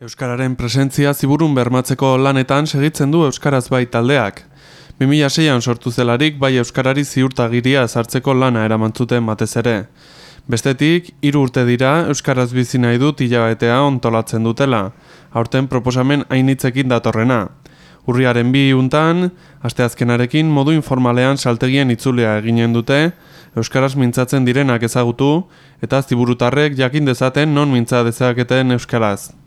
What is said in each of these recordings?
Euskararen presentzia ziburun bermatzeko lanetan segitzen du Euskaraz bai taldeak. 2006an sortu zelarik bai Euskarari ziurtagiria sartzeko lana eramantzuten batez ere. Bestetik, hiru urte dira Euskaraz bizi nahi dut hilabetea ontolatzen dutela, aurten proposamen hainitzekin datorrena. Urriaren bi untan, asteazkenarekin modu informalean saltegien itzulea eginen dute, Euskaraz mintzatzen direnak ezagutu, eta ziburutarrek jakin dezaten non mintza dezaketen Euskaraz.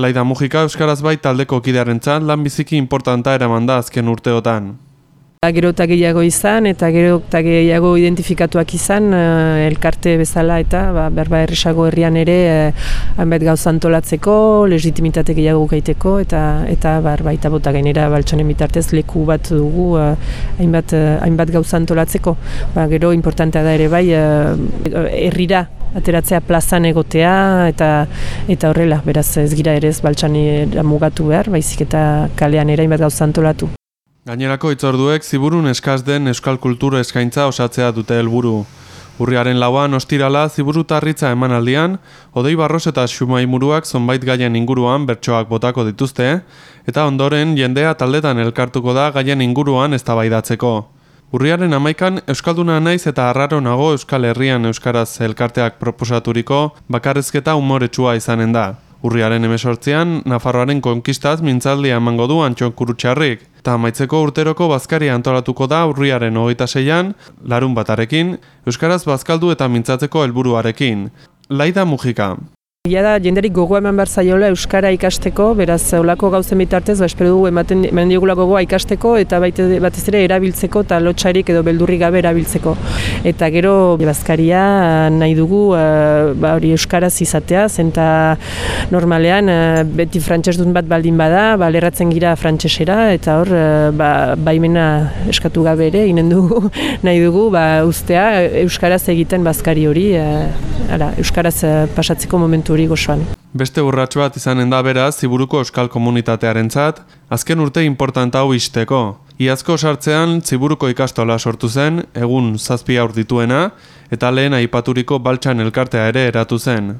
Laida Mujika Euskaraz bai taldeko kidearen txan, lan biziki importanta eraman da azken urteotan. Gero eta gehiago izan eta gero eta gehiago identifikatuak izan eh, elkarte bezala eta ba, berba erresago herrian ere eh, hainbat gauza antolatzeko, legitimitate gehiago gaiteko eta eta bar, baita bota gainera baltsonen bitartez leku bat dugu eh, hainbat, hainbat gauza antolatzeko. Ba, gero importantea da ere bai herrira ateratzea plazan egotea eta eta horrela, beraz ez gira ere ez baltsanera mugatu behar, baizik eta kalean ere hainbat gauza antolatu. Gainerako itzorduek ziburun eskaz den euskal kultura eskaintza osatzea dute helburu. Urriaren lauan ostirala ziburutarritza emanaldian, odei barros eta xumaimuruak zonbait gaien inguruan bertsoak botako dituzte, eta ondoren jendea taldetan elkartuko da gaien inguruan eztabaidatzeko. Urriaren amaikan Euskalduna naiz eta arraro nago Euskal Herrian Euskaraz elkarteak proposaturiko bakarrezketa umoretsua izanen da. Urriaren emesortzean, Nafarroaren konkistaz mintzaldia emango du Antxon Kurutxarrik, eta amaitzeko urteroko bazkaria antolatuko da urriaren hogeita seian, larun batarekin, Euskaraz bazkaldu eta mintzatzeko helburuarekin. Laida Mujika. Ia da, jenderik gogoa eman behar zaiola Euskara ikasteko, beraz, olako gauzen bitartez, ba, espero dugu ematen, ematen digula gogoa ikasteko, eta baite, batez ere erabiltzeko, eta lotxarik edo beldurri gabe erabiltzeko. Eta gero, bazkaria nahi dugu, uh, ba, hori Euskaraz izatea, zenta normalean, uh, beti frantxesdun bat baldin bada, ba, lerratzen gira frantsesera eta hor, uh, ba, baimena eskatu gabe ere, inen dugu, nahi dugu, ba, ustea, Euskaraz egiten bazkari hori, ara, Euskaraz pasatzeko momentu hori gozoan. Beste urratxo bat izanen da beraz ziburuko euskal komunitatearentzat, azken urte importanta hau isteko. Iazko sartzean ziburuko ikastola sortu zen, egun zazpi aur dituena, eta lehen aipaturiko baltsan elkartea ere eratu zen.